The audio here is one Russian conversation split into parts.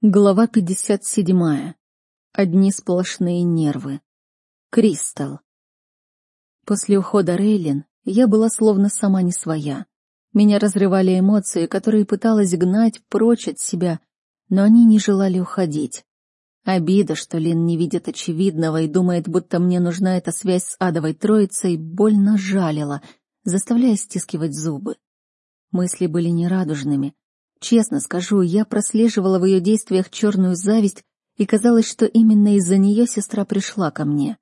Глава 57. Одни сплошные нервы. Кристал. После ухода Рейлин я была словно сама не своя. Меня разрывали эмоции, которые пыталась гнать прочь от себя, но они не желали уходить. Обида, что Лин не видит очевидного и думает, будто мне нужна эта связь с адовой троицей, больно жалила, заставляя стискивать зубы. Мысли были нерадужными — Честно скажу, я прослеживала в ее действиях черную зависть, и казалось, что именно из-за нее сестра пришла ко мне.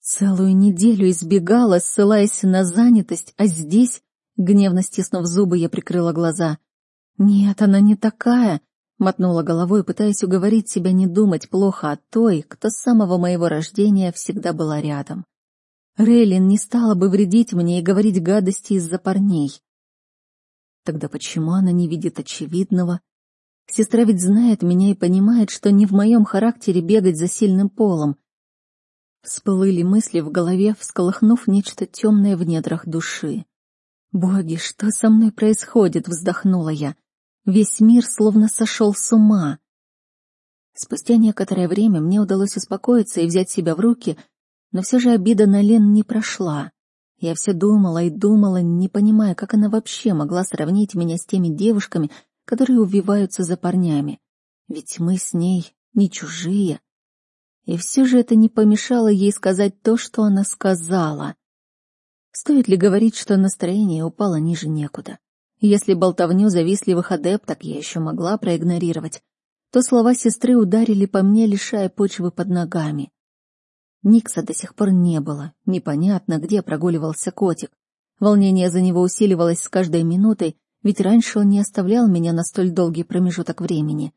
Целую неделю избегала, ссылаясь на занятость, а здесь, гневно стиснув зубы, я прикрыла глаза. «Нет, она не такая», — мотнула головой, пытаясь уговорить себя не думать плохо о той, кто с самого моего рождения всегда была рядом. Рейлин не стала бы вредить мне и говорить гадости из-за парней. Тогда почему она не видит очевидного? Сестра ведь знает меня и понимает, что не в моем характере бегать за сильным полом. Всплыли мысли в голове, всколыхнув нечто темное в недрах души. «Боги, что со мной происходит?» — вздохнула я. Весь мир словно сошел с ума. Спустя некоторое время мне удалось успокоиться и взять себя в руки, но все же обида на Лен не прошла. Я все думала и думала, не понимая, как она вообще могла сравнить меня с теми девушками, которые увиваются за парнями. Ведь мы с ней не чужие. И все же это не помешало ей сказать то, что она сказала. Стоит ли говорить, что настроение упало ниже некуда? Если болтовню завистливых адепток я еще могла проигнорировать, то слова сестры ударили по мне, лишая почвы под ногами. Никса до сих пор не было. Непонятно, где прогуливался котик. Волнение за него усиливалось с каждой минутой, ведь раньше он не оставлял меня на столь долгий промежуток времени.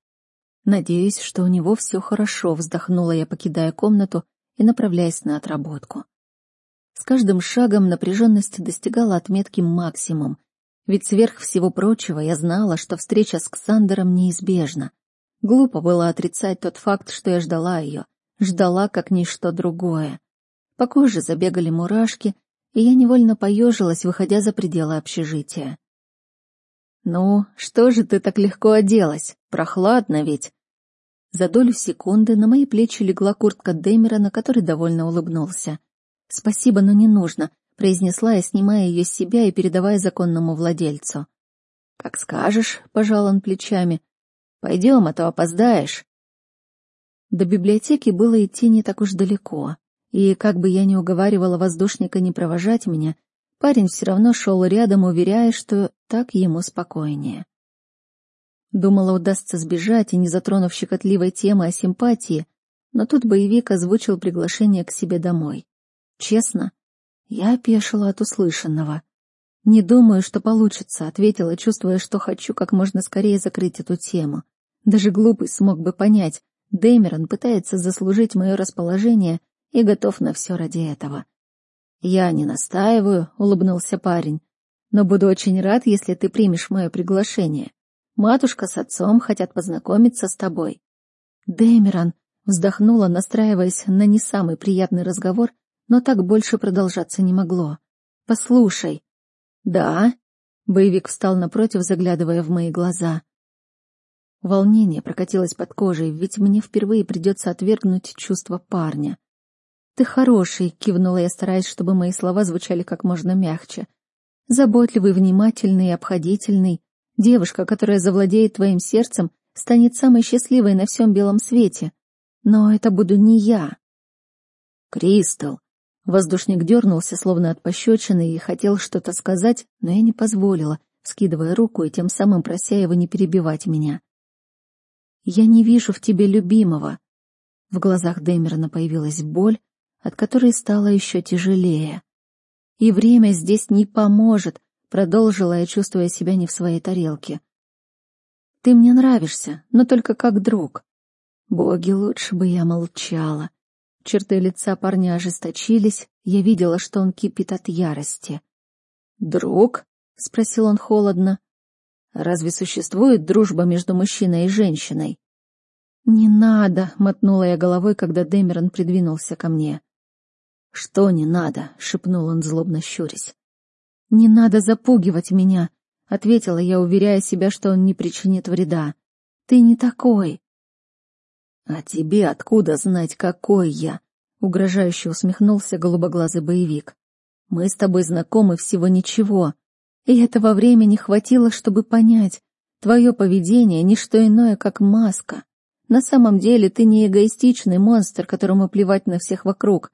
Надеюсь, что у него все хорошо, вздохнула я, покидая комнату и направляясь на отработку. С каждым шагом напряженность достигала отметки максимум, ведь сверх всего прочего я знала, что встреча с Ксандером неизбежна. Глупо было отрицать тот факт, что я ждала ее ждала как ничто другое. По коже забегали мурашки, и я невольно поежилась, выходя за пределы общежития. «Ну, что же ты так легко оделась? Прохладно ведь!» За долю секунды на мои плечи легла куртка Дэмера, на которой довольно улыбнулся. «Спасибо, но не нужно», — произнесла я, снимая ее с себя и передавая законному владельцу. «Как скажешь», — пожал он плечами. «Пойдем, а то опоздаешь». До библиотеки было идти не так уж далеко, и как бы я ни уговаривала воздушника не провожать меня, парень все равно шел рядом, уверяя, что так ему спокойнее. Думала, удастся сбежать и не затронув щекотливой темы о симпатии, но тут боевик озвучил приглашение к себе домой. Честно, я опешила от услышанного. «Не думаю, что получится», — ответила, чувствуя, что хочу как можно скорее закрыть эту тему. Даже глупый смог бы понять, Дэмерон пытается заслужить мое расположение и готов на все ради этого. «Я не настаиваю», — улыбнулся парень, «но буду очень рад, если ты примешь мое приглашение. Матушка с отцом хотят познакомиться с тобой». «Дэмерон», — вздохнула, настраиваясь на не самый приятный разговор, но так больше продолжаться не могло. «Послушай». «Да?» — боевик встал напротив, заглядывая в мои глаза. Волнение прокатилось под кожей, ведь мне впервые придется отвергнуть чувства парня. «Ты хороший», — кивнула я, стараясь, чтобы мои слова звучали как можно мягче. «Заботливый, внимательный обходительный. Девушка, которая завладеет твоим сердцем, станет самой счастливой на всем белом свете. Но это буду не я». «Кристал!» Воздушник дернулся, словно от пощечины, и хотел что-то сказать, но я не позволила, скидывая руку и тем самым прося его не перебивать меня. Я не вижу в тебе любимого. В глазах Дэмерона появилась боль, от которой стало еще тяжелее. И время здесь не поможет, продолжила я, чувствуя себя не в своей тарелке. Ты мне нравишься, но только как друг. Боги, лучше бы я молчала. Черты лица парня ожесточились, я видела, что он кипит от ярости. «Друг?» — спросил он холодно. Разве существует дружба между мужчиной и женщиной? «Не надо», — мотнула я головой, когда Дэмерон придвинулся ко мне. «Что не надо?» — шепнул он, злобно щурясь. «Не надо запугивать меня», — ответила я, уверяя себя, что он не причинит вреда. Ты не такой. А тебе откуда знать, какой я? Угрожающе усмехнулся голубоглазый боевик. Мы с тобой знакомы всего ничего. И этого времени хватило, чтобы понять. Твое поведение — не что иное, как маска. На самом деле ты не эгоистичный монстр, которому плевать на всех вокруг.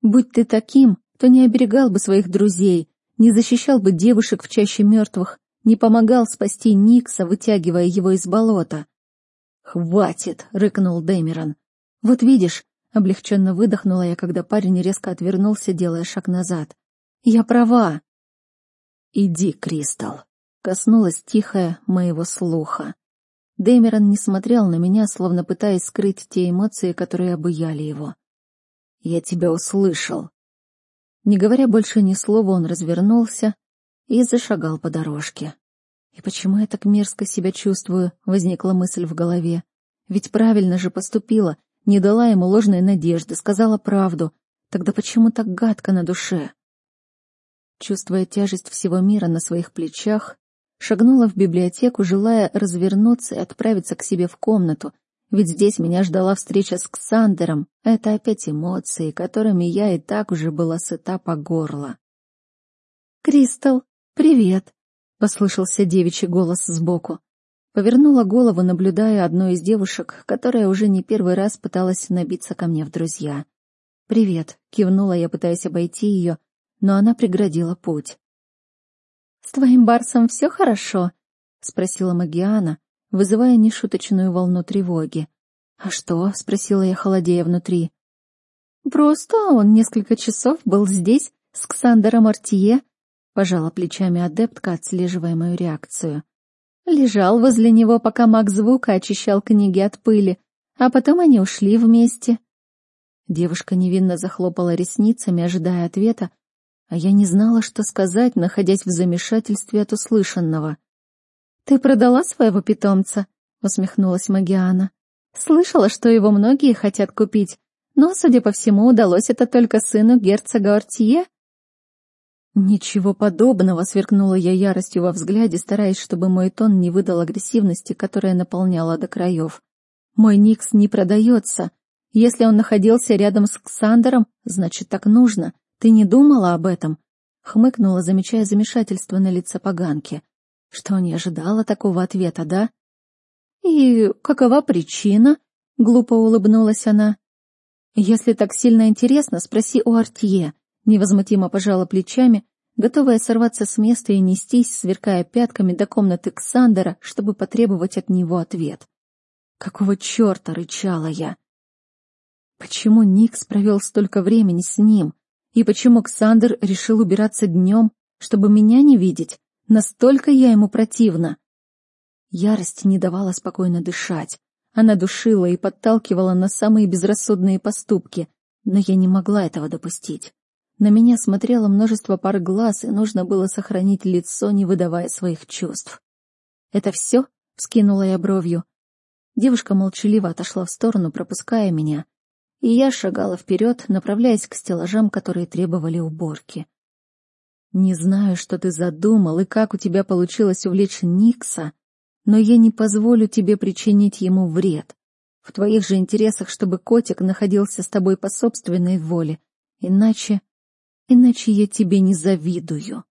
Будь ты таким, то не оберегал бы своих друзей, не защищал бы девушек в чаще мертвых, не помогал спасти Никса, вытягивая его из болота. «Хватит!» — рыкнул Дэмерон. «Вот видишь», — облегченно выдохнула я, когда парень резко отвернулся, делая шаг назад. «Я права!» «Иди, Кристал!» — коснулась тихая моего слуха. Дэмерон не смотрел на меня, словно пытаясь скрыть те эмоции, которые обуяли его. «Я тебя услышал!» Не говоря больше ни слова, он развернулся и зашагал по дорожке. И почему я так мерзко себя чувствую, возникла мысль в голове. Ведь правильно же поступила, не дала ему ложной надежды, сказала правду. Тогда почему так гадко на душе? Чувствуя тяжесть всего мира на своих плечах, шагнула в библиотеку, желая развернуться и отправиться к себе в комнату, ведь здесь меня ждала встреча с Ксандером. Это опять эмоции, которыми я и так уже была сыта по горло. «Кристал, привет!» — послышался девичий голос сбоку. Повернула голову, наблюдая одну из девушек, которая уже не первый раз пыталась набиться ко мне в друзья. «Привет!» — кивнула я, пытаясь обойти ее, но она преградила путь. «С твоим Барсом все хорошо?» — спросила Магиана, вызывая нешуточную волну тревоги. «А что?» — спросила я, холодея внутри. «Просто он несколько часов был здесь с Ксандером Артье», — пожала плечами адептка, отслеживая мою реакцию. Лежал возле него, пока маг звука очищал книги от пыли, а потом они ушли вместе. Девушка невинно захлопала ресницами, ожидая ответа, а я не знала, что сказать, находясь в замешательстве от услышанного. «Ты продала своего питомца?» — усмехнулась Магиана. «Слышала, что его многие хотят купить, но, судя по всему, удалось это только сыну герцога Ортье». «Ничего подобного!» — сверкнула я яростью во взгляде, стараясь, чтобы мой тон не выдал агрессивности, которая наполняла до краев. «Мой Никс не продается. Если он находился рядом с Ксандером, значит, так нужно. Ты не думала об этом?» — хмыкнула, замечая замешательство на лице поганки. Что, не ожидала такого ответа, да? «И какова причина?» — глупо улыбнулась она. «Если так сильно интересно, спроси у Артье», — невозмутимо пожала плечами, готовая сорваться с места и нестись, сверкая пятками до комнаты Ксандера, чтобы потребовать от него ответ. «Какого черта?» — рычала я. Почему Никс провел столько времени с ним? И почему Ксандер решил убираться днем, чтобы меня не видеть? Настолько я ему противна. Ярость не давала спокойно дышать. Она душила и подталкивала на самые безрассудные поступки, но я не могла этого допустить. На меня смотрело множество пар глаз, и нужно было сохранить лицо, не выдавая своих чувств. «Это все?» — вскинула я бровью. Девушка молчаливо отошла в сторону, пропуская меня, и я шагала вперед, направляясь к стеллажам, которые требовали уборки. Не знаю, что ты задумал и как у тебя получилось увлечь Никса, но я не позволю тебе причинить ему вред. В твоих же интересах, чтобы котик находился с тобой по собственной воле, иначе... иначе я тебе не завидую.